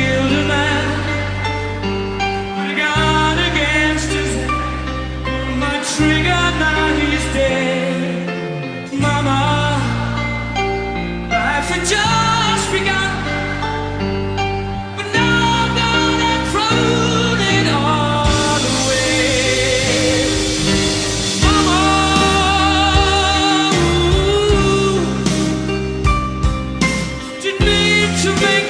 a man. A gun against his head my trigger, now he's dead. Mama Life had just begun. But now I've thrown it all away. Mama Didn't to make